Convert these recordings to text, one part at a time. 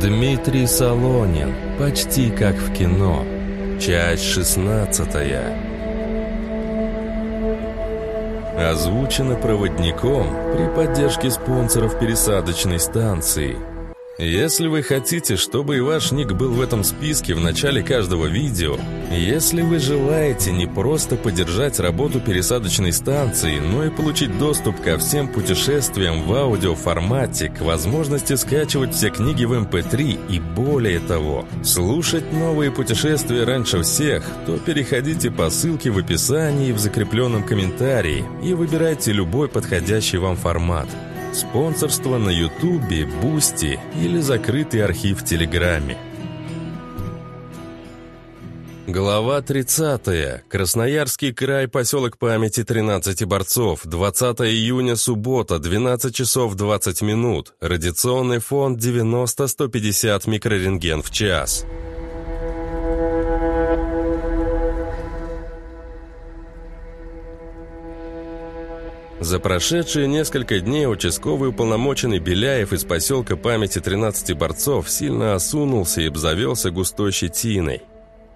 Дмитрий Солонин. Почти как в кино. Часть шестнадцатая. Озвучено проводником при поддержке спонсоров пересадочной станции – если вы хотите, чтобы и ваш ник был в этом списке в начале каждого видео, если вы желаете не просто поддержать работу пересадочной станции, но и получить доступ ко всем путешествиям в аудиоформате, к возможности скачивать все книги в MP3 эм и более того, слушать новые путешествия раньше всех, то переходите по ссылке в описании и в закрепленном комментарии и выбирайте любой подходящий вам формат – Спонсорство на Ютубе, Бусти или закрытый архив в Телеграме. Глава 30. Красноярский край, поселок памяти 13 борцов. 20 июня, суббота, 12 часов 20 минут. Радиационный фон 90-150 микрорентген в час. За прошедшие несколько дней участковый уполномоченный Беляев из поселка памяти 13 борцов сильно осунулся и обзавелся густой щетиной.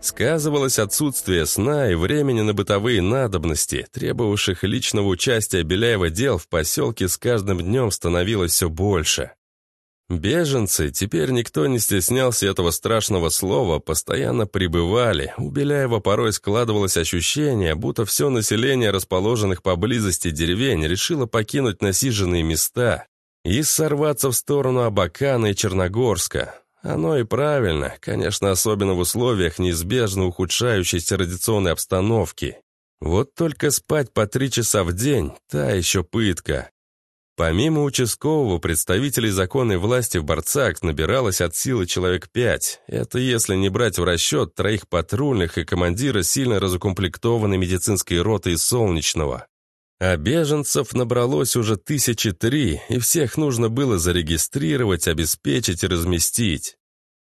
Сказывалось отсутствие сна и времени на бытовые надобности, требовавших личного участия Беляева дел в поселке с каждым днем становилось все больше. Беженцы, теперь никто не стеснялся этого страшного слова, постоянно прибывали. У Беляева порой складывалось ощущение, будто все население расположенных поблизости деревень решило покинуть насиженные места и сорваться в сторону Абакана и Черногорска. Оно и правильно, конечно, особенно в условиях неизбежно ухудшающейся радиационной обстановки. Вот только спать по три часа в день – та еще пытка. Помимо участкового, представителей законной власти в Барцак набиралось от силы человек пять. Это если не брать в расчет троих патрульных и командира сильно разукомплектованной медицинской роты из Солнечного. А беженцев набралось уже тысячи три, и всех нужно было зарегистрировать, обеспечить и разместить.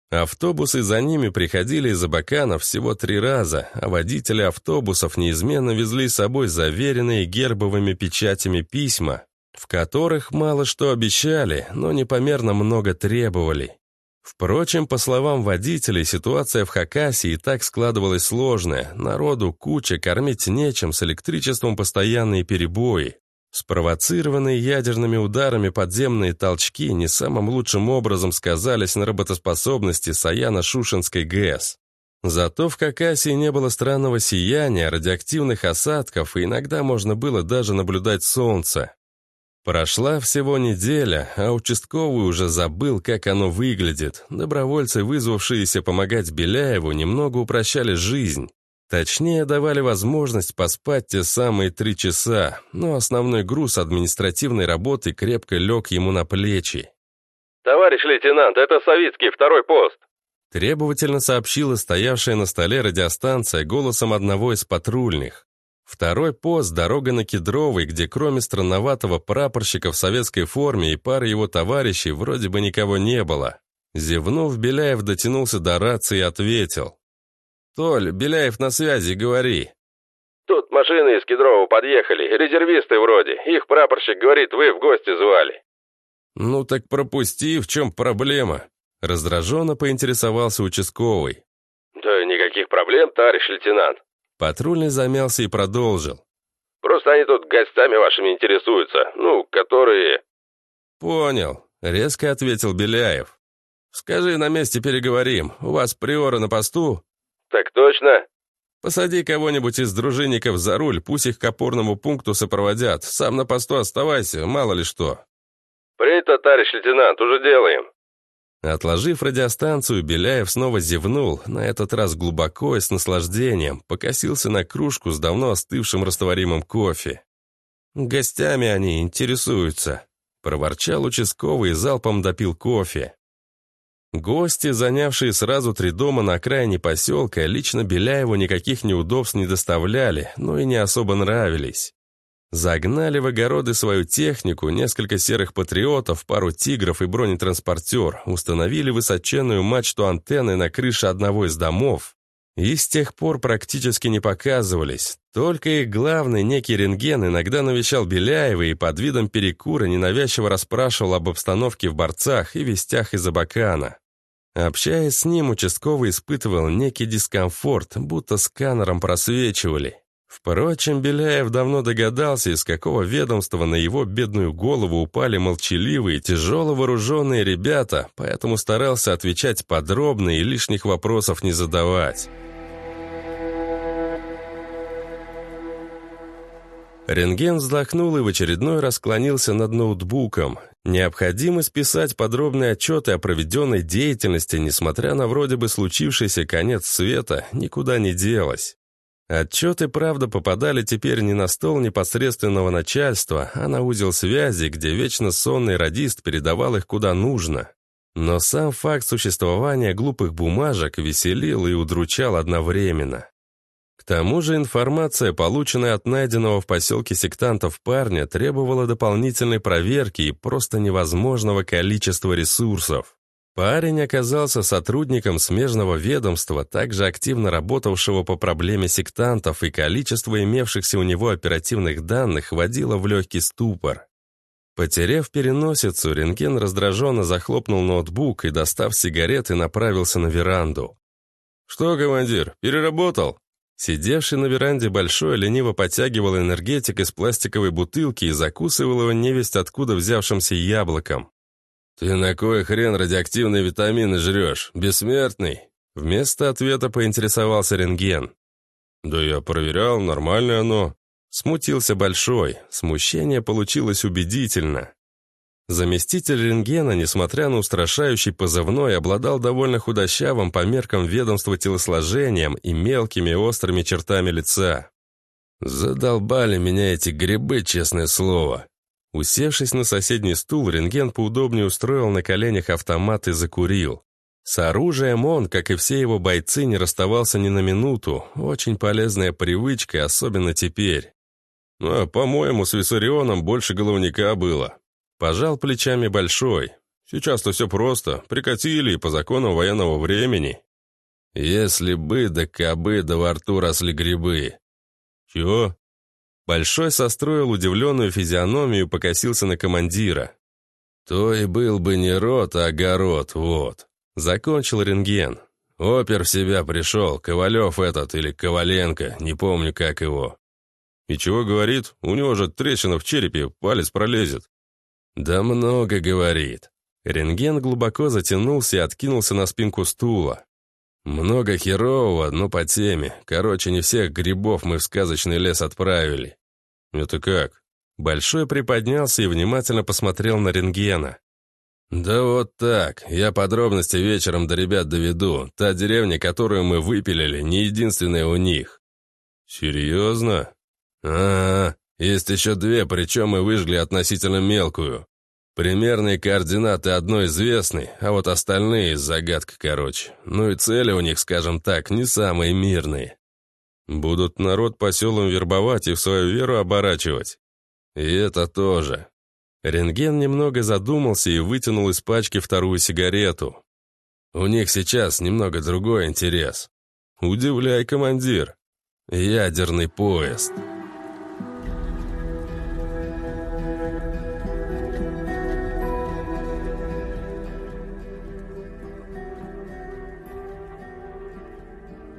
Автобусы за ними приходили из Абакана всего три раза, а водители автобусов неизменно везли с собой заверенные гербовыми печатями письма, в которых мало что обещали, но непомерно много требовали. Впрочем, по словам водителей, ситуация в Хакасии и так складывалась сложная. Народу куча, кормить нечем, с электричеством постоянные перебои. Спровоцированные ядерными ударами подземные толчки не самым лучшим образом сказались на работоспособности Саяно-Шушенской ГЭС. Зато в Хакасии не было странного сияния, радиоактивных осадков, и иногда можно было даже наблюдать солнце. Прошла всего неделя, а участковый уже забыл, как оно выглядит. Добровольцы, вызвавшиеся помогать Беляеву, немного упрощали жизнь. Точнее, давали возможность поспать те самые три часа, но основной груз административной работы крепко лег ему на плечи. «Товарищ лейтенант, это Савицкий, второй пост!» Требовательно сообщила стоявшая на столе радиостанция голосом одного из патрульных. Второй пост – дорога на Кедровый, где кроме странноватого прапорщика в советской форме и пары его товарищей вроде бы никого не было. Зевнув, Беляев дотянулся до рации и ответил. «Толь, Беляев на связи, говори». «Тут машины из Кедрова подъехали, резервисты вроде. Их прапорщик говорит, вы в гости звали». «Ну так пропусти, в чем проблема?» Раздраженно поинтересовался участковый. «Да никаких проблем, товарищ лейтенант. Патрульный замялся и продолжил. «Просто они тут гостями вашими интересуются, ну, которые...» «Понял», — резко ответил Беляев. «Скажи, на месте переговорим. У вас приора на посту?» «Так точно». «Посади кого-нибудь из дружинников за руль, пусть их к опорному пункту сопроводят. Сам на посту оставайся, мало ли что». «Принято, товарищ лейтенант, уже делаем». Отложив радиостанцию, Беляев снова зевнул, на этот раз глубоко и с наслаждением, покосился на кружку с давно остывшим растворимым кофе. «Гостями они интересуются», — проворчал участковый и залпом допил кофе. Гости, занявшие сразу три дома на окраине поселка, лично Беляеву никаких неудобств не доставляли, но и не особо нравились. Загнали в огороды свою технику, несколько серых патриотов, пару тигров и бронетранспортер, установили высоченную мачту антенны на крыше одного из домов, и с тех пор практически не показывались. Только их главный, некий рентген, иногда навещал Беляева и под видом перекура ненавязчиво расспрашивал об обстановке в борцах и вестях из Абакана. Общаясь с ним, участковый испытывал некий дискомфорт, будто сканером просвечивали. Впрочем, Беляев давно догадался, из какого ведомства на его бедную голову упали молчаливые, тяжело вооруженные ребята, поэтому старался отвечать подробно и лишних вопросов не задавать. Рентген вздохнул и в очередной раз склонился над ноутбуком. Необходимость писать подробные отчеты о проведенной деятельности, несмотря на вроде бы случившийся конец света, никуда не делась. Отчеты, правда, попадали теперь не на стол непосредственного начальства, а на узел связи, где вечно сонный радист передавал их куда нужно. Но сам факт существования глупых бумажек веселил и удручал одновременно тому же информация, полученная от найденного в поселке сектантов парня, требовала дополнительной проверки и просто невозможного количества ресурсов. Парень оказался сотрудником смежного ведомства, также активно работавшего по проблеме сектантов, и количество имевшихся у него оперативных данных вводило в легкий ступор. Потеряв переносицу, рентген раздраженно захлопнул ноутбук и, достав сигареты, направился на веранду. «Что, командир, переработал?» Сидевший на веранде большой лениво подтягивал энергетик из пластиковой бутылки и закусывал его невесть откуда взявшимся яблоком. «Ты на кой хрен радиоактивные витамины жрешь? Бессмертный?» Вместо ответа поинтересовался рентген. «Да я проверял, нормальное оно». Смутился большой. Смущение получилось убедительно. Заместитель рентгена, несмотря на устрашающий позывной, обладал довольно худощавым по меркам ведомства телосложением и мелкими острыми чертами лица. «Задолбали меня эти грибы, честное слово». Усевшись на соседний стул, рентген поудобнее устроил на коленях автомат и закурил. С оружием он, как и все его бойцы, не расставался ни на минуту. Очень полезная привычка, особенно теперь. Ну, а, по-моему, с Виссарионом больше головника было. Пожал плечами большой. Сейчас-то все просто. Прикатили по законам военного времени. Если бы да кабы да во рту росли грибы. Чего? Большой состроил удивленную физиономию и покосился на командира. То и был бы не рот, а огород, вот. Закончил рентген. Опер в себя пришел, Ковалев этот или Коваленко, не помню как его. И чего говорит? У него же трещина в черепе, палец пролезет. «Да много, — говорит». Рентген глубоко затянулся и откинулся на спинку стула. «Много херового, но по теме. Короче, не всех грибов мы в сказочный лес отправили». «Это как?» Большой приподнялся и внимательно посмотрел на рентгена. «Да вот так. Я подробности вечером до ребят доведу. Та деревня, которую мы выпилили, не единственная у них». «Серьезно?» «А, -а, есть еще две, причем мы выжгли относительно мелкую. Примерные координаты одной известны, а вот остальные — загадка короче. Ну и цели у них, скажем так, не самые мирные. Будут народ по селам вербовать и в свою веру оборачивать. И это тоже. Рентген немного задумался и вытянул из пачки вторую сигарету. У них сейчас немного другой интерес. Удивляй, командир. Ядерный поезд.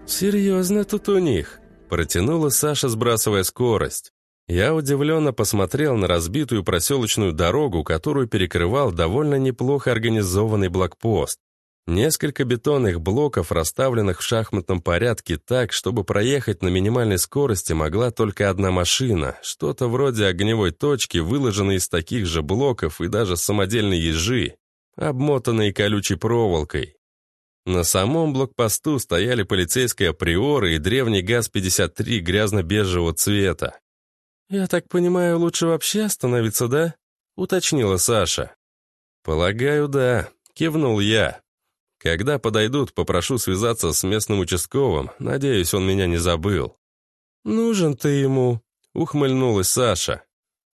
«Серьезно тут у них?» – протянула Саша, сбрасывая скорость. Я удивленно посмотрел на разбитую проселочную дорогу, которую перекрывал довольно неплохо организованный блокпост. Несколько бетонных блоков, расставленных в шахматном порядке так, чтобы проехать на минимальной скорости могла только одна машина, что-то вроде огневой точки, выложенной из таких же блоков и даже самодельной ежи, обмотанной колючей проволокой. На самом блокпосту стояли полицейские приоры и древний ГАЗ-53 грязно-бежевого цвета. «Я так понимаю, лучше вообще остановиться, да?» — уточнила Саша. «Полагаю, да», — кивнул я. «Когда подойдут, попрошу связаться с местным участковым. Надеюсь, он меня не забыл». «Нужен ты ему», — ухмыльнулась Саша.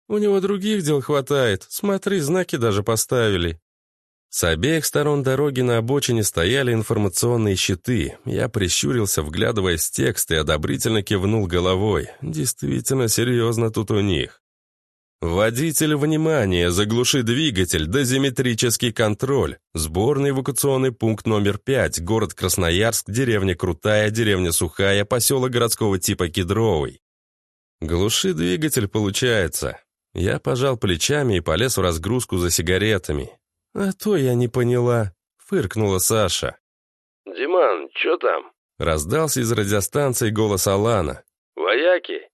«У него других дел хватает. Смотри, знаки даже поставили». С обеих сторон дороги на обочине стояли информационные щиты. Я прищурился, вглядываясь в текст и одобрительно кивнул головой. Действительно серьезно тут у них. Водитель, внимание, заглуши двигатель, дозиметрический контроль. Сборный эвакуационный пункт номер 5, город Красноярск, деревня Крутая, деревня Сухая, поселок городского типа Кедровый. Глуши двигатель, получается. Я пожал плечами и полез в разгрузку за сигаретами. А то я не поняла, фыркнула Саша. «Диман, что там?» Раздался из радиостанции голос Алана. «Вояки?»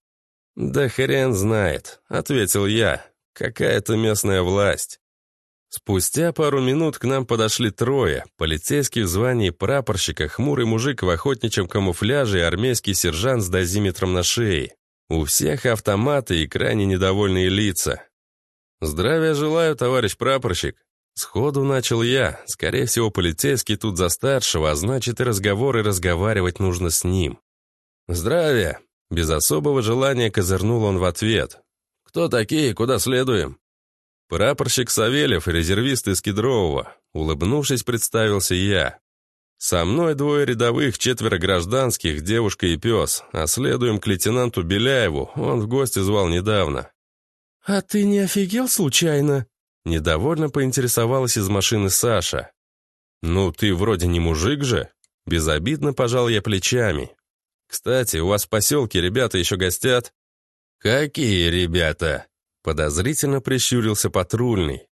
«Да хрен знает», — ответил я. «Какая-то местная власть». Спустя пару минут к нам подошли трое. Полицейский в звании прапорщика, хмурый мужик в охотничьем камуфляже и армейский сержант с дозиметром на шее. У всех автоматы и крайне недовольные лица. «Здравия желаю, товарищ прапорщик», Сходу начал я. Скорее всего, полицейский тут за старшего, а значит и разговоры разговаривать нужно с ним. «Здравия!» Без особого желания козырнул он в ответ. «Кто такие? Куда следуем?» «Прапорщик Савельев, резервист из Кедрового», улыбнувшись, представился я. «Со мной двое рядовых, четверо гражданских, девушка и пес, а следуем к лейтенанту Беляеву, он в гости звал недавно». «А ты не офигел случайно?» Недовольно поинтересовалась из машины Саша. «Ну, ты вроде не мужик же?» Безобидно пожал я плечами. «Кстати, у вас в поселке ребята еще гостят?» «Какие ребята?» Подозрительно прищурился патрульный.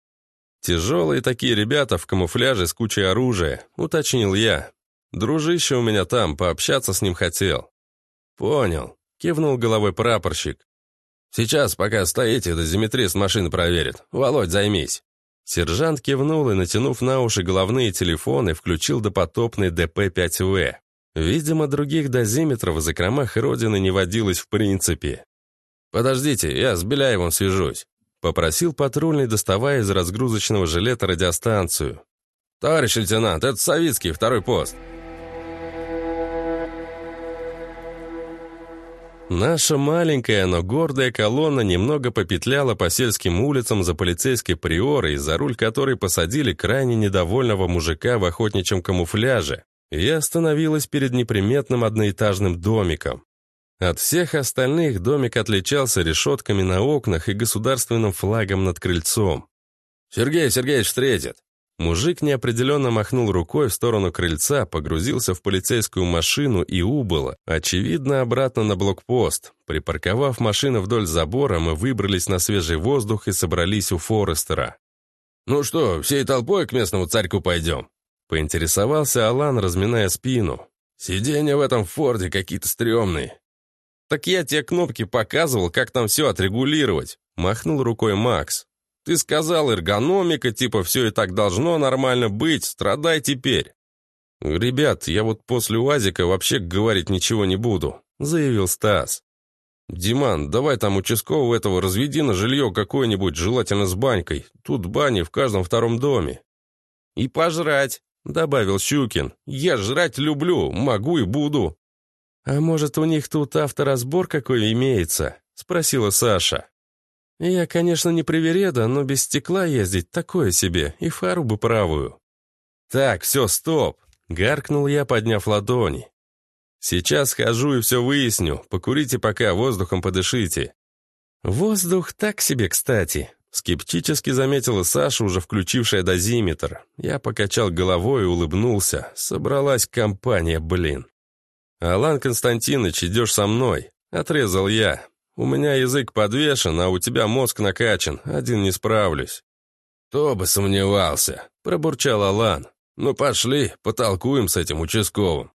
«Тяжелые такие ребята в камуфляже с кучей оружия», — уточнил я. «Дружище у меня там, пообщаться с ним хотел». «Понял», — кивнул головой прапорщик. «Сейчас, пока стоите, дозиметрист машины проверит. Володь, займись». Сержант кивнул и, натянув на уши головные телефоны, включил допотопный ДП-5В. Видимо, других дозиметров в закромах Родины не водилось в принципе. «Подождите, я с Беляевым свяжусь», — попросил патрульный, доставая из разгрузочного жилета радиостанцию. «Товарищ лейтенант, это Савицкий, второй пост». Наша маленькая, но гордая колонна немного попетляла по сельским улицам за полицейской приорой, за руль которой посадили крайне недовольного мужика в охотничьем камуфляже, и остановилась перед неприметным одноэтажным домиком. От всех остальных домик отличался решетками на окнах и государственным флагом над крыльцом. «Сергей Сергеевич встретит!» Мужик неопределенно махнул рукой в сторону крыльца, погрузился в полицейскую машину и убыл, очевидно, обратно на блокпост. Припарковав машину вдоль забора, мы выбрались на свежий воздух и собрались у Форестера. «Ну что, всей толпой к местному царьку пойдем?» Поинтересовался Алан, разминая спину. «Сиденья в этом Форде какие-то стрёмные». «Так я тебе кнопки показывал, как там все отрегулировать», махнул рукой Макс. Ты сказал, эргономика, типа все и так должно нормально быть, страдай теперь. «Ребят, я вот после УАЗика вообще говорить ничего не буду», — заявил Стас. «Диман, давай там участкового этого разведи на жилье какое-нибудь, желательно с банькой. Тут бани в каждом втором доме». «И пожрать», — добавил Щукин. «Я жрать люблю, могу и буду». «А может, у них тут авторазбор какой имеется?» — спросила Саша. Я, конечно, не привереда, но без стекла ездить такое себе, и фару бы правую. Так, все, стоп, гаркнул я, подняв ладони. Сейчас схожу и все выясню, покурите пока, воздухом подышите. Воздух так себе, кстати, скептически заметила Саша, уже включившая дозиметр. Я покачал головой и улыбнулся. Собралась компания, блин. «Алан Константинович, идешь со мной», — отрезал я. У меня язык подвешен, а у тебя мозг накачан, один не справлюсь». «Кто бы сомневался», — пробурчал Алан. «Ну пошли, потолкуем с этим участковым».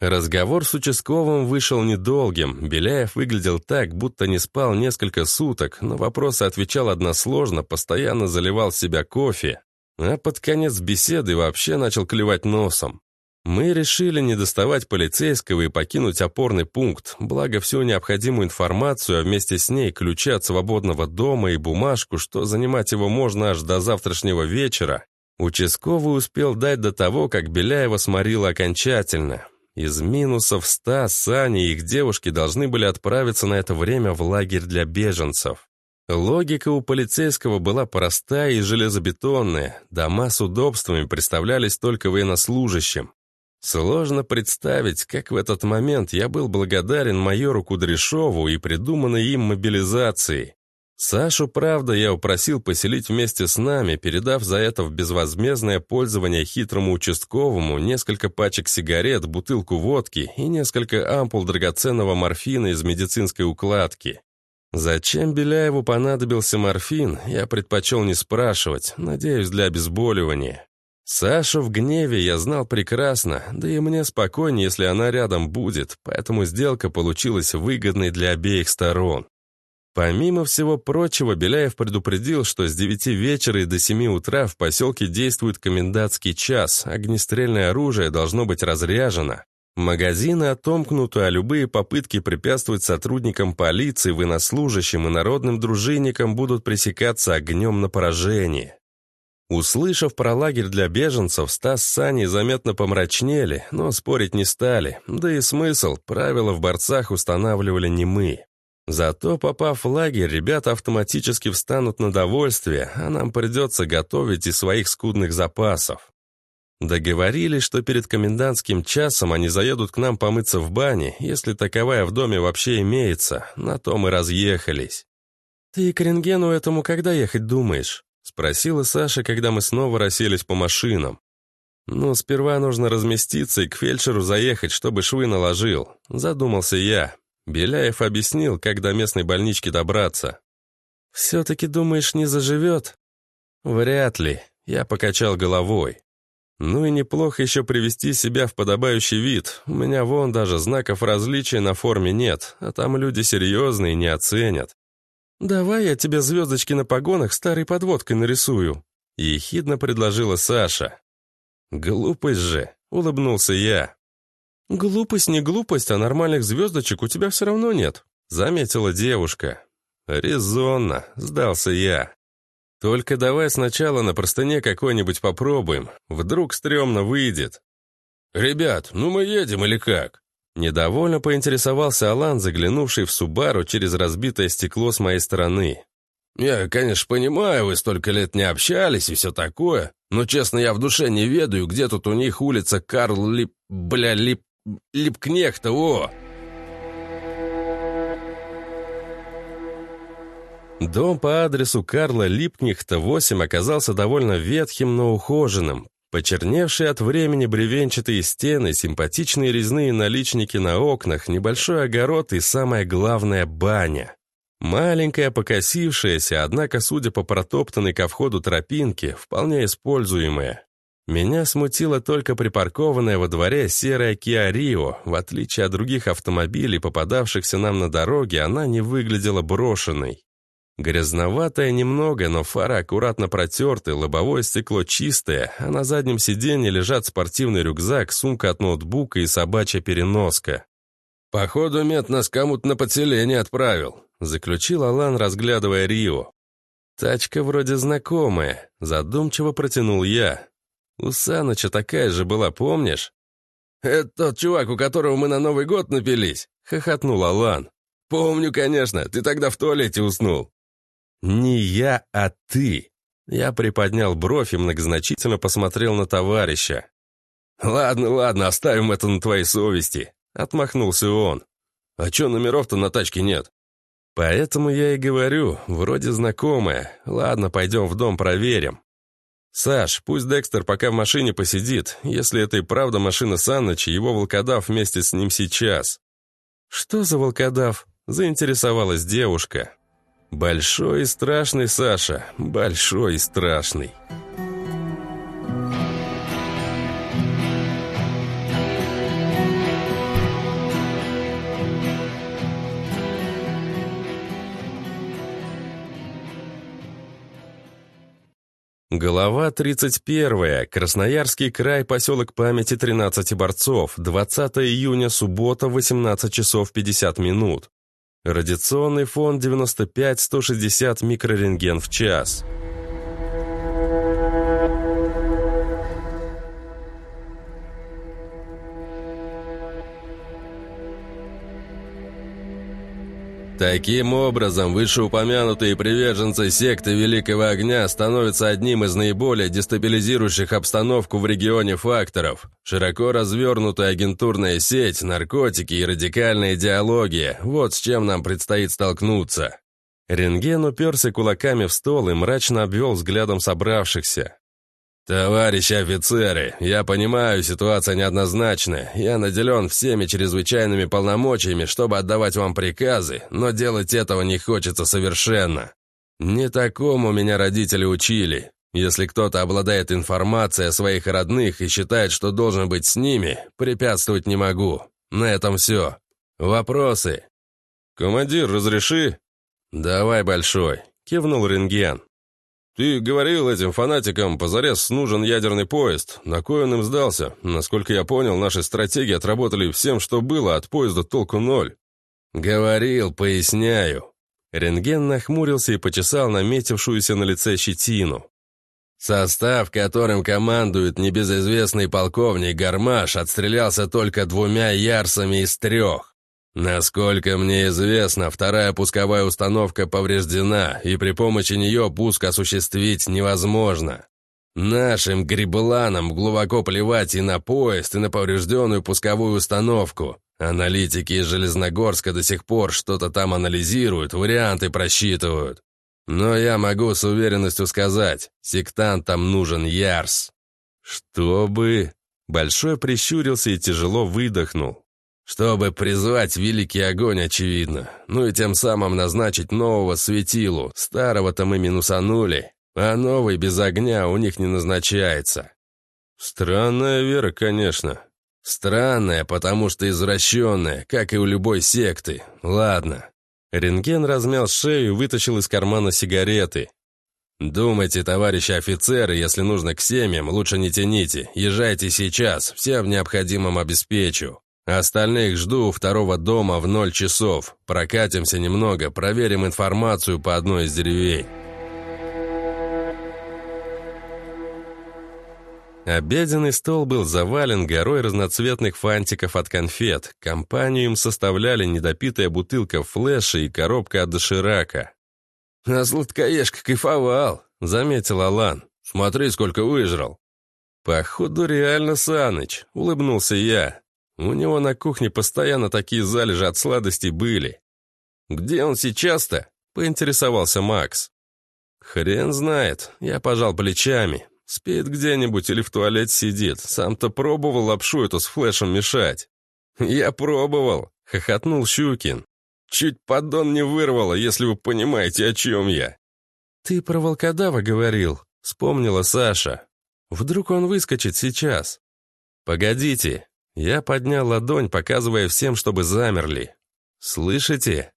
Разговор с участковым вышел недолгим. Беляев выглядел так, будто не спал несколько суток, но вопросы отвечал односложно, постоянно заливал в себя кофе, а под конец беседы вообще начал клевать носом. Мы решили не доставать полицейского и покинуть опорный пункт, благо всю необходимую информацию, а вместе с ней ключи от свободного дома и бумажку, что занимать его можно аж до завтрашнего вечера, участковый успел дать до того, как Беляева сморила окончательно. Из минусов ста Сани и их девушки должны были отправиться на это время в лагерь для беженцев. Логика у полицейского была простая и железобетонная. Дома с удобствами представлялись только военнослужащим. Сложно представить, как в этот момент я был благодарен майору Кудряшову и придуманной им мобилизации. Сашу, правда, я упросил поселить вместе с нами, передав за это в безвозмездное пользование хитрому участковому несколько пачек сигарет, бутылку водки и несколько ампул драгоценного морфина из медицинской укладки. Зачем Беляеву понадобился морфин, я предпочел не спрашивать, надеюсь, для обезболивания. Сашу в гневе я знал прекрасно, да и мне спокойнее, если она рядом будет, поэтому сделка получилась выгодной для обеих сторон. Помимо всего прочего, Беляев предупредил, что с 9 вечера и до 7 утра в поселке действует комендантский час, огнестрельное оружие должно быть разряжено. Магазины отомкнуты, а любые попытки препятствовать сотрудникам полиции, военнослужащим и народным дружинникам будут пресекаться огнем на поражение. Услышав про лагерь для беженцев, Стас с Саней заметно помрачнели, но спорить не стали. Да и смысл, правила в борцах устанавливали не мы. Зато, попав в лагерь, ребята автоматически встанут на довольствие, а нам придется готовить из своих скудных запасов. Договорились, что перед комендантским часом они заедут к нам помыться в бане, если таковая в доме вообще имеется. На то мы разъехались. «Ты к рентгену этому когда ехать думаешь?» — спросила Саша, когда мы снова расселись по машинам. «Ну, сперва нужно разместиться и к фельдшеру заехать, чтобы швы наложил», — задумался я. Беляев объяснил, как до местной больнички добраться. «Все-таки думаешь, не заживет?» «Вряд ли», — я покачал головой. «Ну и неплохо еще привести себя в подобающий вид. У меня вон даже знаков различия на форме нет, а там люди серьезные не оценят». «Давай я тебе звездочки на погонах старой подводкой нарисую», — ехидно предложила Саша. «Глупость же», — улыбнулся я. «Глупость не глупость, а нормальных звездочек у тебя все равно нет», — заметила девушка. «Резонно», — сдался я. «Только давай сначала на простыне какой-нибудь попробуем. Вдруг стрёмно выйдет». «Ребят, ну мы едем или как?» Недовольно поинтересовался Алан, заглянувший в Субару через разбитое стекло с моей стороны. «Я, конечно, понимаю, вы столько лет не общались и все такое, но, честно, я в душе не ведаю, где тут у них улица Карл Лип... бля, Лип... Липкнехта, о!» Дом по адресу Карла Липкнехта, 8, оказался довольно ветхим, но ухоженным. Почерневшие от времени бревенчатые стены, симпатичные резные наличники на окнах, небольшой огород и, самое главное, баня. Маленькая, покосившаяся, однако, судя по протоптанной ко входу тропинке, вполне используемая. Меня смутило только припаркованная во дворе серая Kia Rio. В отличие от других автомобилей, попадавшихся нам на дороге, она не выглядела брошенной. Грязноватая немного, но фары аккуратно протерты, лобовое стекло чистое, а на заднем сиденье лежат спортивный рюкзак, сумка от ноутбука и собачья переноска. «Походу, мед нас кому-то на подселение отправил», — заключил Алан, разглядывая Рио. «Тачка вроде знакомая», — задумчиво протянул я. У Саныча такая же была, помнишь? «Это тот чувак, у которого мы на Новый год напились», — хохотнул Алан. «Помню, конечно, ты тогда в туалете уснул». «Не я, а ты». Я приподнял бровь и многозначительно посмотрел на товарища. «Ладно, ладно, оставим это на твоей совести», — отмахнулся он. «А чё номеров-то на тачке нет?» «Поэтому я и говорю, вроде знакомая. Ладно, пойдем в дом проверим». «Саш, пусть Декстер пока в машине посидит. Если это и правда машина Санныча, его волкодав вместе с ним сейчас». «Что за волкодав?» – заинтересовалась девушка. «Большой и страшный, Саша, большой и страшный». Глава 31. Красноярский край, поселок памяти 13 борцов. 20 июня, суббота, 18 часов 50 минут. Радиационный фон 95-160 микрорентген в час. Таким образом, вышеупомянутые приверженцы секты Великого Огня становятся одним из наиболее дестабилизирующих обстановку в регионе факторов. Широко развернутая агентурная сеть, наркотики и радикальная идеология – вот с чем нам предстоит столкнуться. Рентген уперся кулаками в стол и мрачно обвел взглядом собравшихся. «Товарищи офицеры, я понимаю, ситуация неоднозначная. Я наделен всеми чрезвычайными полномочиями, чтобы отдавать вам приказы, но делать этого не хочется совершенно. Не такому меня родители учили. Если кто-то обладает информацией о своих родных и считает, что должен быть с ними, препятствовать не могу. На этом все. Вопросы?» «Командир, разреши?» «Давай, Большой», — кивнул рентген. «Ты говорил этим фанатикам, позарез нужен ядерный поезд. На кой он им сдался? Насколько я понял, наши стратегии отработали всем, что было, от поезда толку ноль». «Говорил, поясняю». Рентген нахмурился и почесал наметившуюся на лице щетину. Состав, которым командует небезызвестный полковник Гармаш, отстрелялся только двумя ярсами из трех. Насколько мне известно, вторая пусковая установка повреждена, и при помощи нее пуск осуществить невозможно. Нашим грибеланам глубоко плевать и на поезд, и на поврежденную пусковую установку. Аналитики из Железногорска до сих пор что-то там анализируют, варианты просчитывают. Но я могу с уверенностью сказать, сектантам нужен Ярс. Чтобы... Большой прищурился и тяжело выдохнул. Чтобы призвать великий огонь, очевидно. Ну и тем самым назначить нового светилу. Старого-то мы минусанули, а новый без огня у них не назначается. Странная вера, конечно. Странная, потому что извращенная, как и у любой секты. Ладно. Рентген размял шею и вытащил из кармана сигареты. «Думайте, товарищи офицеры, если нужно к семьям, лучше не тяните. Езжайте сейчас, всем необходимым обеспечу. Остальных жду у второго дома в ноль часов. Прокатимся немного, проверим информацию по одной из деревень. Обеденный стол был завален горой разноцветных фантиков от конфет. Компанию им составляли недопитая бутылка флеша и коробка от доширака. «А сладкоежка кайфовал», — заметил Алан. «Смотри, сколько выжрал». «Походу, реально Саныч», — улыбнулся я. У него на кухне постоянно такие залежи от сладостей были. «Где он сейчас-то?» — поинтересовался Макс. «Хрен знает. Я пожал плечами. Спит где-нибудь или в туалете сидит. Сам-то пробовал лапшу эту с флешем мешать». «Я пробовал», — хохотнул Щукин. «Чуть поддон не вырвало, если вы понимаете, о чем я». «Ты про волкодава говорил», — вспомнила Саша. «Вдруг он выскочит сейчас?» «Погодите, я поднял ладонь, показывая всем, чтобы замерли. «Слышите?»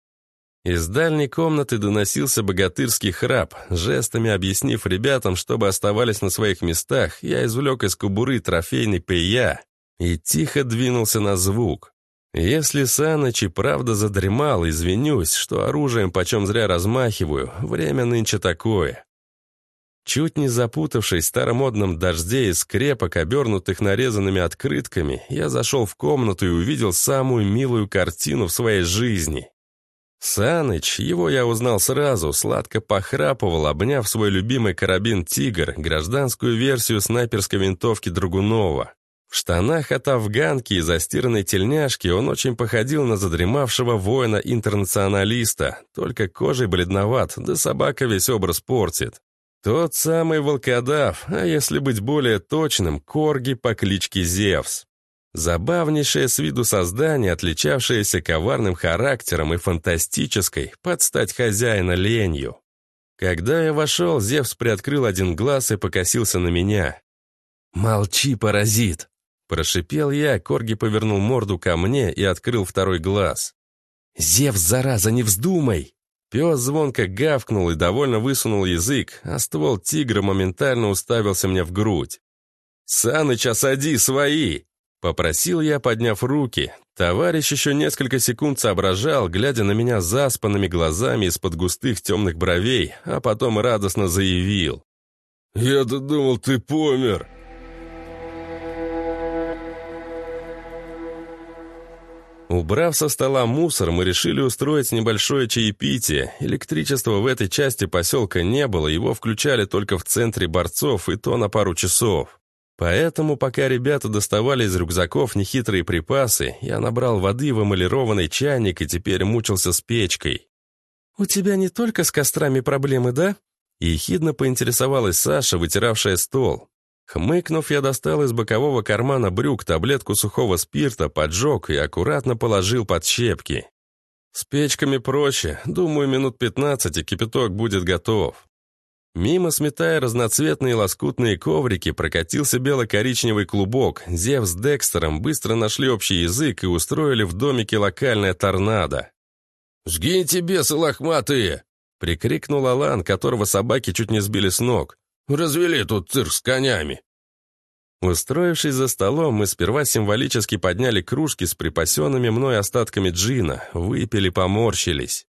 Из дальней комнаты доносился богатырский храп. Жестами объяснив ребятам, чтобы оставались на своих местах, я извлек из кобуры трофейный пея и тихо двинулся на звук. Если Саныч и правда задремал, извинюсь, что оружием почем зря размахиваю, время нынче такое. Чуть не запутавшись в старомодном дожде из скрепок, обернутых нарезанными открытками, я зашел в комнату и увидел самую милую картину в своей жизни. Саныч, его я узнал сразу, сладко похрапывал, обняв свой любимый карабин «Тигр», гражданскую версию снайперской винтовки Драгунова. В штанах от афганки и застиранной тельняшки он очень походил на задремавшего воина-интернационалиста, только кожей бледноват, да собака весь образ портит. Тот самый волкодав, а если быть более точным, корги по кличке Зевс. Забавнейшее с виду создание, отличавшееся коварным характером и фантастической, под стать хозяина ленью. Когда я вошел, Зевс приоткрыл один глаз и покосился на меня. «Молчи, паразит!» Прошипел я, Корги повернул морду ко мне и открыл второй глаз. «Зевс, зараза, не вздумай!» Пес звонко гавкнул и довольно высунул язык, а ствол тигра моментально уставился мне в грудь. «Саныч, осади свои!» Попросил я, подняв руки. Товарищ еще несколько секунд соображал, глядя на меня заспанными глазами из-под густых темных бровей, а потом радостно заявил. «Я-то думал, ты помер!» Убрав со стола мусор, мы решили устроить небольшое чаепитие. Электричества в этой части поселка не было, его включали только в центре борцов, и то на пару часов. Поэтому, пока ребята доставали из рюкзаков нехитрые припасы, я набрал воды в эмалированный чайник и теперь мучился с печкой. «У тебя не только с кострами проблемы, да?» Ехидно поинтересовалась Саша, вытиравшая стол. Хмыкнув, я достал из бокового кармана брюк таблетку сухого спирта, поджег и аккуратно положил под щепки. С печками проще, думаю, минут пятнадцать и кипяток будет готов. Мимо, сметая разноцветные лоскутные коврики, прокатился бело-коричневый клубок. Зев с Декстером быстро нашли общий язык и устроили в домике локальное торнадо. «Сгиньте, бесы лохматые!» — прикрикнул Алан, которого собаки чуть не сбили с ног. «Развели тут цирк с конями!» Устроившись за столом, мы сперва символически подняли кружки с припасенными мной остатками джина, выпили, поморщились.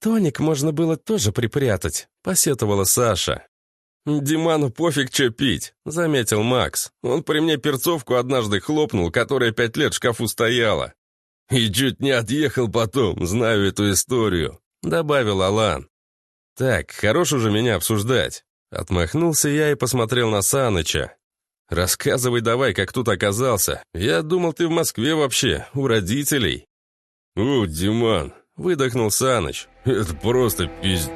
«Тоник можно было тоже припрятать», — посетовала Саша. «Диману пофиг, что пить», — заметил Макс. «Он при мне перцовку однажды хлопнул, которая пять лет в шкафу стояла. И чуть не отъехал потом, знаю эту историю», — добавил Алан. «Так, хорош уже меня обсуждать». Отмахнулся я и посмотрел на Саныча. «Рассказывай давай, как тут оказался. Я думал, ты в Москве вообще, у родителей». «О, Диман!» — выдохнул Саныч. «Это просто пиз...»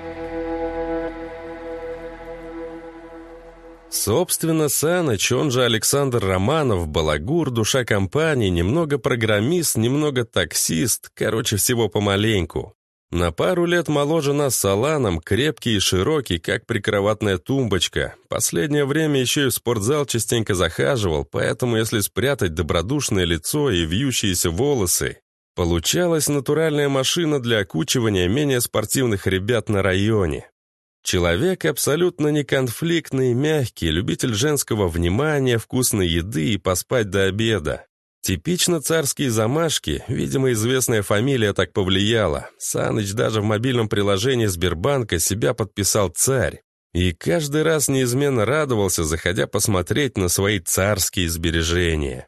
Собственно, Саныч, он же Александр Романов, балагур, душа компании, немного программист, немного таксист, короче, всего помаленьку. На пару лет моложе нас с Аланом, крепкий и широкий, как прикроватная тумбочка. Последнее время еще и в спортзал частенько захаживал, поэтому если спрятать добродушное лицо и вьющиеся волосы, получалась натуральная машина для окучивания менее спортивных ребят на районе. Человек абсолютно неконфликтный, мягкий, любитель женского внимания, вкусной еды и поспать до обеда. Типично царские замашки, видимо, известная фамилия так повлияла. Саныч даже в мобильном приложении Сбербанка себя подписал «Царь». И каждый раз неизменно радовался, заходя посмотреть на свои царские сбережения.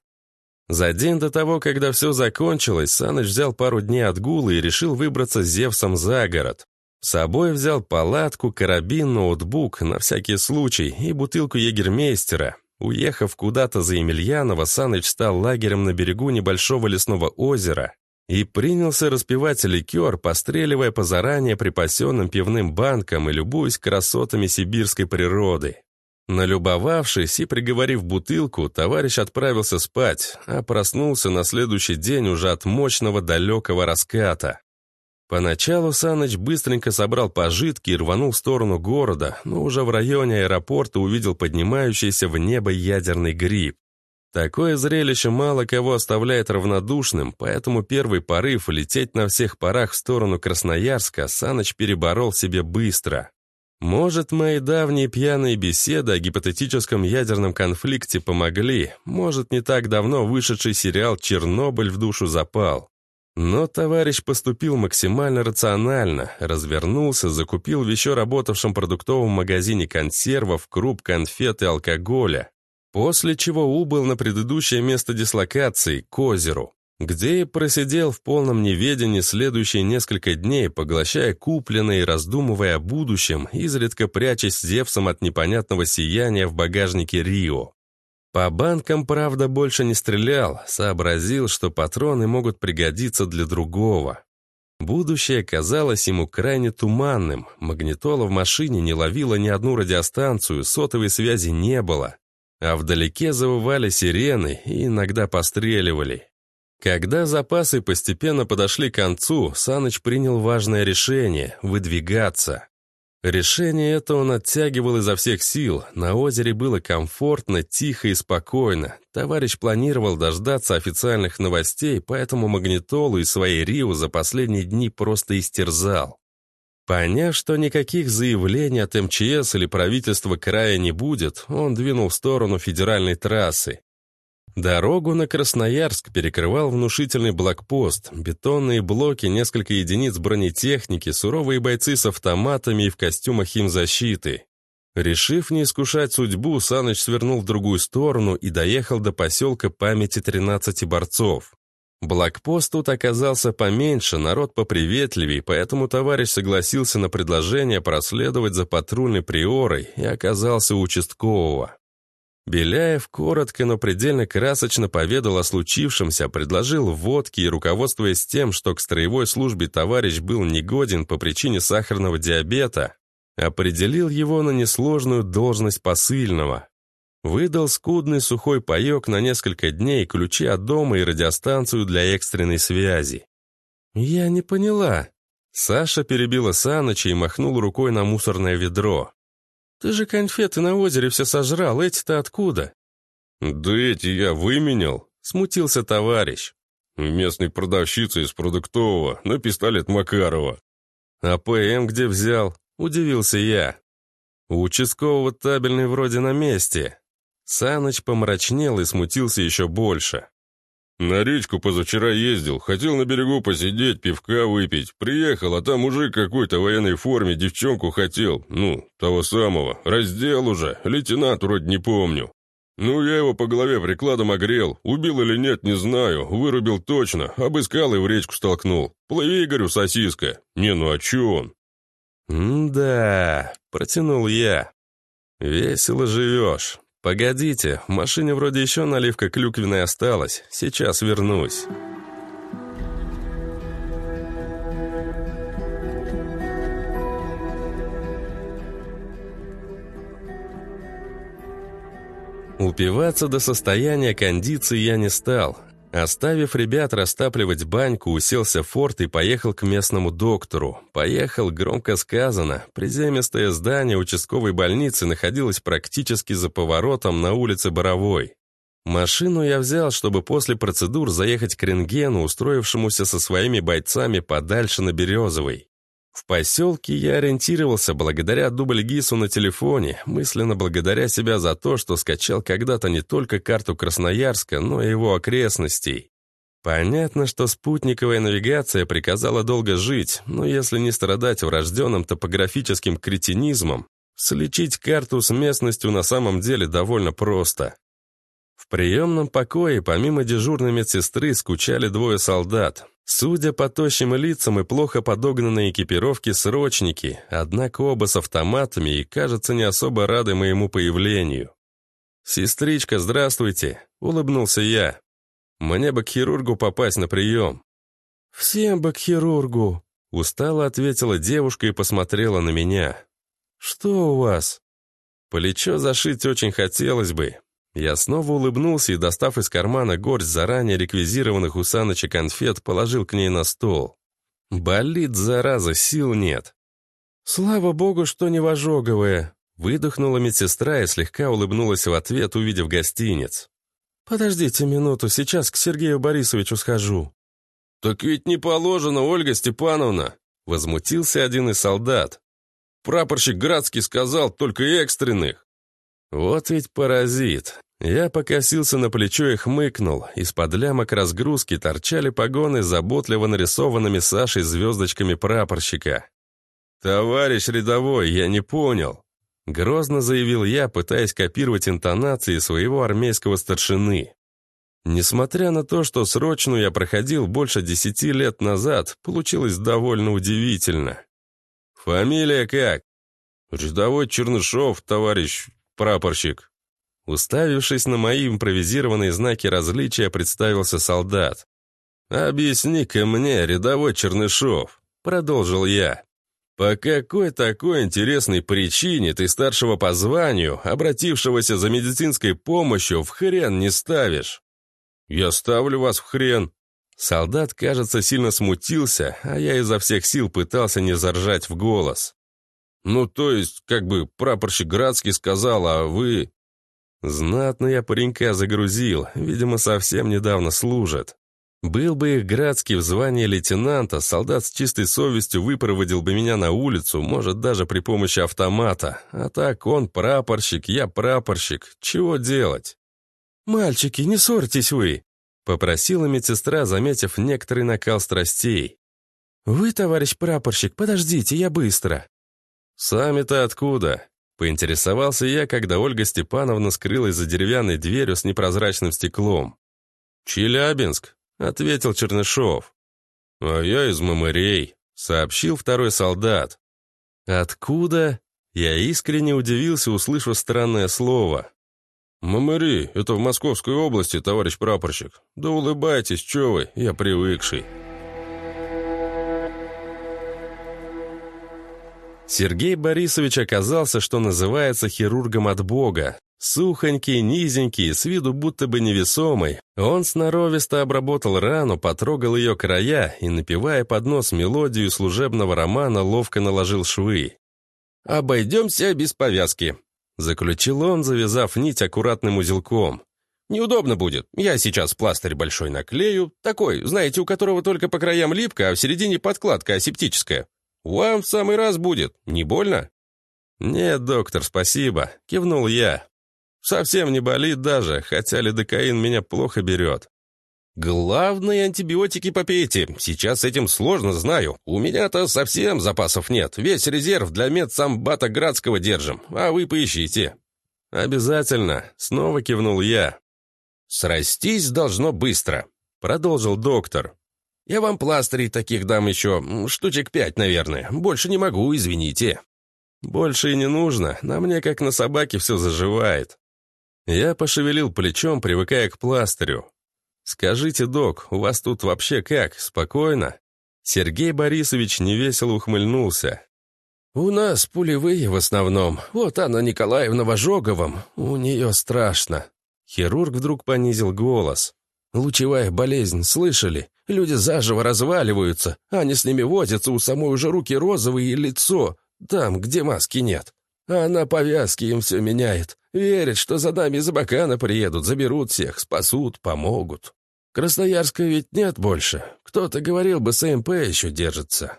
За день до того, когда все закончилось, Саныч взял пару дней отгула и решил выбраться с Зевсом за город. С собой взял палатку, карабин, ноутбук, на всякий случай, и бутылку егермейстера, Уехав куда-то за Емельянова, Саныч стал лагерем на берегу небольшого лесного озера и принялся распивать ликер, постреливая по заранее припасенным пивным банкам и любуясь красотами сибирской природы. Налюбовавшись и приговорив бутылку, товарищ отправился спать, а проснулся на следующий день уже от мощного далекого раската. Поначалу Саныч быстренько собрал пожитки и рванул в сторону города, но уже в районе аэропорта увидел поднимающийся в небо ядерный гриб. Такое зрелище мало кого оставляет равнодушным, поэтому первый порыв лететь на всех парах в сторону Красноярска Саныч переборол себе быстро. Может, мои давние пьяные беседы о гипотетическом ядерном конфликте помогли, может, не так давно вышедший сериал «Чернобыль» в душу запал. Но товарищ поступил максимально рационально, развернулся, закупил в еще работавшем продуктовом магазине консервов, круп, конфет и алкоголя, после чего убыл на предыдущее место дислокации, к озеру, где и просидел в полном неведении следующие несколько дней, поглощая купленное и раздумывая о будущем, изредка прячась Зевсом от непонятного сияния в багажнике Рио. По банкам, правда, больше не стрелял, сообразил, что патроны могут пригодиться для другого. Будущее казалось ему крайне туманным, магнитола в машине не ловила ни одну радиостанцию, сотовой связи не было, а вдалеке завывали сирены и иногда постреливали. Когда запасы постепенно подошли к концу, Саныч принял важное решение – выдвигаться. Решение это он оттягивал изо всех сил. На озере было комфортно, тихо и спокойно. Товарищ планировал дождаться официальных новостей, поэтому магнитолу и своей Рио за последние дни просто истерзал. Поняв, что никаких заявлений от МЧС или правительства края не будет, он двинул в сторону федеральной трассы. Дорогу на Красноярск перекрывал внушительный блокпост, бетонные блоки, несколько единиц бронетехники, суровые бойцы с автоматами и в костюмах химзащиты. Решив не искушать судьбу, Саныч свернул в другую сторону и доехал до поселка памяти 13 борцов. Блокпост тут оказался поменьше, народ поприветливее, поэтому товарищ согласился на предложение проследовать за патрульной приорой и оказался у участкового. Беляев коротко, но предельно красочно поведал о случившемся, предложил водки и, руководствуясь тем, что к строевой службе товарищ был негоден по причине сахарного диабета, определил его на несложную должность посыльного. Выдал скудный сухой паек на несколько дней, ключи от дома и радиостанцию для экстренной связи. «Я не поняла». Саша перебила Саныча и махнул рукой на мусорное ведро. «Ты же конфеты на озере все сожрал, эти-то откуда?» «Да эти я выменял», — смутился товарищ. «Местной продавщицы из продуктового, на пистолет Макарова». «А ПМ где взял?» — удивился я. «У участкового табельный вроде на месте». Саныч помрачнел и смутился еще больше. «На речку позавчера ездил, хотел на берегу посидеть, пивка выпить. Приехал, а там мужик какой-то в военной форме девчонку хотел. Ну, того самого. Раздел уже, лейтенант вроде не помню. Ну, я его по голове прикладом огрел. Убил или нет, не знаю. Вырубил точно. Обыскал и в речку столкнул. Плыви, говорю, сосиска. Не, ну а чё он?» «М-да», — протянул я. «Весело живешь. «Погодите, в машине вроде еще наливка клюквенная осталась. Сейчас вернусь». Упиваться до состояния кондиции я не стал. Оставив ребят растапливать баньку, уселся в форт и поехал к местному доктору. Поехал, громко сказано. Приземистое здание участковой больницы находилось практически за поворотом на улице Боровой. Машину я взял, чтобы после процедур заехать к рентгену, устроившемуся со своими бойцами подальше на Березовой. В поселке я ориентировался благодаря дубль-гису на телефоне, мысленно благодаря себя за то, что скачал когда-то не только карту Красноярска, но и его окрестностей. Понятно, что спутниковая навигация приказала долго жить, но если не страдать врожденным топографическим кретинизмом, слечить карту с местностью на самом деле довольно просто. В приемном покое помимо дежурной медсестры скучали двое солдат. Судя по тощим лицам и плохо подогнанной экипировке срочники, однако оба с автоматами и, кажется, не особо рады моему появлению. «Сестричка, здравствуйте!» — улыбнулся я. «Мне бы к хирургу попасть на прием». «Всем бы к хирургу!» — устало ответила девушка и посмотрела на меня. «Что у вас?» «Плечо зашить очень хотелось бы, я снова улыбнулся и, достав из кармана горсть заранее реквизированных у Саныча конфет, положил к ней на стол. Болит, зараза, сил нет. «Слава богу, что не в ожоговое!» Выдохнула медсестра и слегка улыбнулась в ответ, увидев гостиниц. «Подождите минуту, сейчас к Сергею Борисовичу схожу». «Так ведь не положено, Ольга Степановна!» Возмутился один из солдат. «Прапорщик Градский сказал, только экстренных». Вот ведь паразит. Я покосился на плечо и хмыкнул. Из-под лямок разгрузки торчали погоны заботливо нарисованными Сашей звездочками прапорщика. «Товарищ рядовой, я не понял», — грозно заявил я, пытаясь копировать интонации своего армейского старшины. Несмотря на то, что срочную я проходил больше десяти лет назад, получилось довольно удивительно. «Фамилия как?» «Рядовой Чернышов, товарищ прапорщик», Уставившись на мои импровизированные знаки различия, представился солдат. «Объясни-ка мне, рядовой Чернышов», — продолжил я. «По какой такой интересной причине ты старшего по званию, обратившегося за медицинской помощью, в хрен не ставишь?» «Я ставлю вас в хрен». Солдат, кажется, сильно смутился, а я изо всех сил пытался не заржать в голос. «Ну, то есть, как бы прапорщик Градский сказал, а вы...» Знатно я паренька загрузил, видимо, совсем недавно служит. Был бы их Градский в звании лейтенанта, солдат с чистой совестью выпроводил бы меня на улицу, может, даже при помощи автомата. А так он прапорщик, я прапорщик. Чего делать? «Мальчики, не ссорьтесь вы!» — попросила медсестра, заметив некоторый накал страстей. «Вы, товарищ прапорщик, подождите, я быстро». «Сами-то откуда?» Поинтересовался я, когда Ольга Степановна скрылась за деревянной дверью с непрозрачным стеклом. «Челябинск», — ответил Чернышов. «А я из Мамырей», — сообщил второй солдат. «Откуда?» Я искренне удивился, услышав странное слово. «Мамыри, это в Московской области, товарищ прапорщик. Да улыбайтесь, чё вы, я привыкший». Сергей Борисович оказался, что называется, хирургом от Бога. Сухонький, низенький, с виду будто бы невесомый, он сноровисто обработал рану, потрогал ее края и, напевая под нос мелодию служебного романа, ловко наложил швы. «Обойдемся без повязки», — заключил он, завязав нить аккуратным узелком. «Неудобно будет. Я сейчас пластырь большой наклею, такой, знаете, у которого только по краям липка, а в середине подкладка асептическая. Вам в самый раз будет. Не больно?» «Нет, доктор, спасибо», — кивнул я. Совсем не болит даже, хотя лидокаин меня плохо берет. Главное, антибиотики попейте. Сейчас этим сложно, знаю. У меня-то совсем запасов нет. Весь резерв для медсамбата Градского держим, а вы поищите. Обязательно, снова кивнул я. Срастись должно быстро, продолжил доктор. Я вам пластырей таких дам еще, штучек пять, наверное. Больше не могу, извините. Больше и не нужно, на мне как на собаке все заживает. Я пошевелил плечом, привыкая к пластырю. «Скажите, док, у вас тут вообще как, спокойно?» Сергей Борисович невесело ухмыльнулся. «У нас пулевые в основном. Вот Анна Николаевна в ожоговом. У нее страшно». Хирург вдруг понизил голос. «Лучевая болезнь, слышали? Люди заживо разваливаются, они с ними возятся, у самой уже руки розовые и лицо, там, где маски нет. А она повязки им все меняет. Верит, что за нами из Абакана приедут, заберут всех, спасут, помогут. Красноярска ведь нет больше. Кто-то говорил бы, СМП еще держится.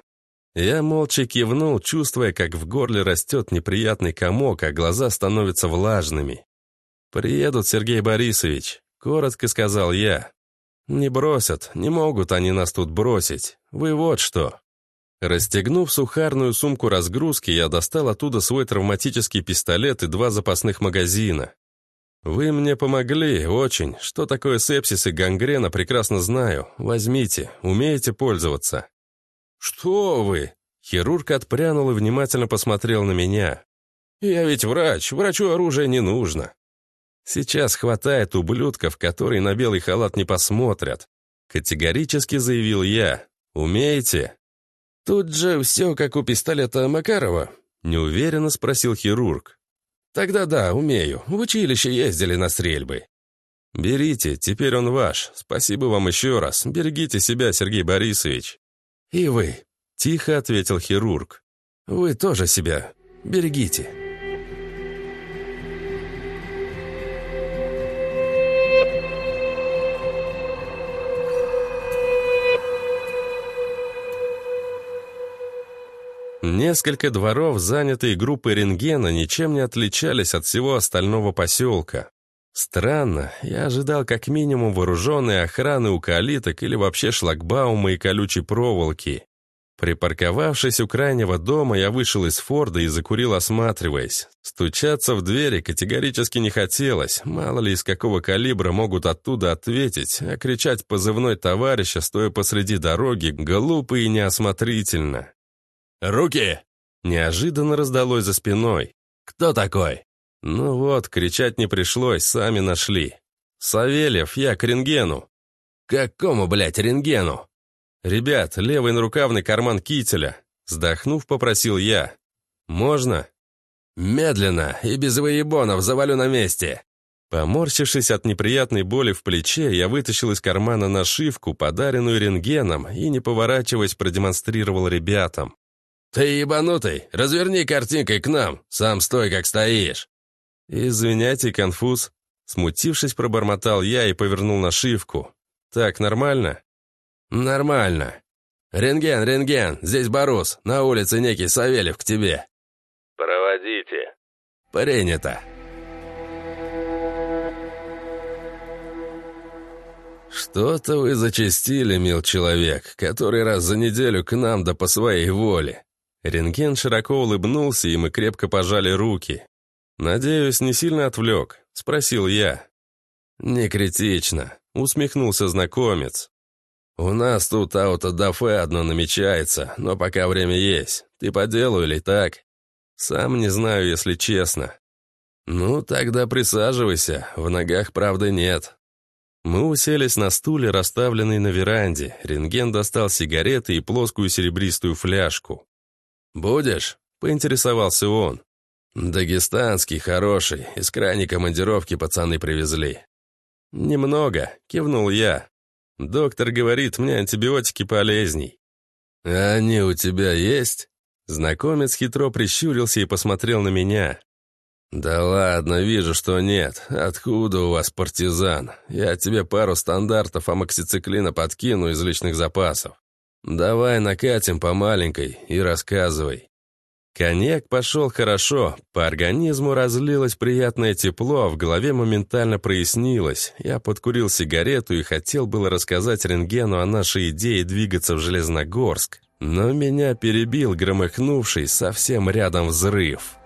Я молча кивнул, чувствуя, как в горле растет неприятный комок, а глаза становятся влажными. «Приедут, Сергей Борисович», — коротко сказал я. «Не бросят, не могут они нас тут бросить. Вы вот что. Расстегнув сухарную сумку разгрузки, я достал оттуда свой травматический пистолет и два запасных магазина. «Вы мне помогли, очень. Что такое сепсис и гангрена, прекрасно знаю. Возьмите, умеете пользоваться». «Что вы?» Хирург отпрянул и внимательно посмотрел на меня. «Я ведь врач, врачу оружие не нужно». «Сейчас хватает ублюдков, которые на белый халат не посмотрят», категорически заявил я. «Умеете?» «Тут же все как у пистолета Макарова?» — неуверенно спросил хирург. «Тогда да, умею. В училище ездили на стрельбы». «Берите, теперь он ваш. Спасибо вам еще раз. Берегите себя, Сергей Борисович». «И вы», — тихо ответил хирург. «Вы тоже себя берегите». Несколько дворов, занятые группой рентгена, ничем не отличались от всего остального поселка. Странно, я ожидал как минимум вооруженной охраны у калиток или вообще шлагбаума и колючей проволоки. Припарковавшись у крайнего дома, я вышел из Форда и закурил, осматриваясь. Стучаться в двери категорически не хотелось, мало ли из какого калибра могут оттуда ответить, а кричать позывной товарища, стоя посреди дороги, глупо и неосмотрительно. «Руки!» Неожиданно раздалось за спиной. «Кто такой?» Ну вот, кричать не пришлось, сами нашли. «Савельев, я к рентгену». «Какому, блядь, рентгену?» «Ребят, левый нарукавный карман кителя», вздохнув, попросил я. «Можно?» «Медленно и без выебонов завалю на месте». Поморщившись от неприятной боли в плече, я вытащил из кармана нашивку, подаренную рентгеном, и, не поворачиваясь, продемонстрировал ребятам. «Ты ебанутый! Разверни картинкой к нам! Сам стой, как стоишь!» «Извиняйте, конфуз!» Смутившись, пробормотал я и повернул нашивку. «Так, нормально?» «Нормально. Рентген, рентген, здесь Борус, на улице некий Савельев к тебе». «Проводите». «Принято». «Что-то вы зачастили, мил человек, который раз за неделю к нам да по своей воле. Рентген широко улыбнулся, и мы крепко пожали руки. «Надеюсь, не сильно отвлек?» — спросил я. «Не критично», — усмехнулся знакомец. «У нас тут аутодафе одно намечается, но пока время есть. Ты по делу или так?» «Сам не знаю, если честно». «Ну, тогда присаживайся, в ногах правды нет». Мы уселись на стуле, расставленный на веранде. Рентген достал сигареты и плоскую серебристую фляжку. «Будешь?» — поинтересовался он. «Дагестанский, хороший, из крайней командировки пацаны привезли». «Немного», — кивнул я. «Доктор говорит, мне антибиотики полезней». «А они у тебя есть?» Знакомец хитро прищурился и посмотрел на меня. «Да ладно, вижу, что нет. Откуда у вас партизан? Я тебе пару стандартов амоксициклина подкину из личных запасов. Давай накатим по маленькой и рассказывай». Коньяк пошел хорошо, по организму разлилось приятное тепло, а в голове моментально прояснилось. Я подкурил сигарету и хотел было рассказать рентгену о нашей идее двигаться в Железногорск, но меня перебил громыхнувший совсем рядом взрыв.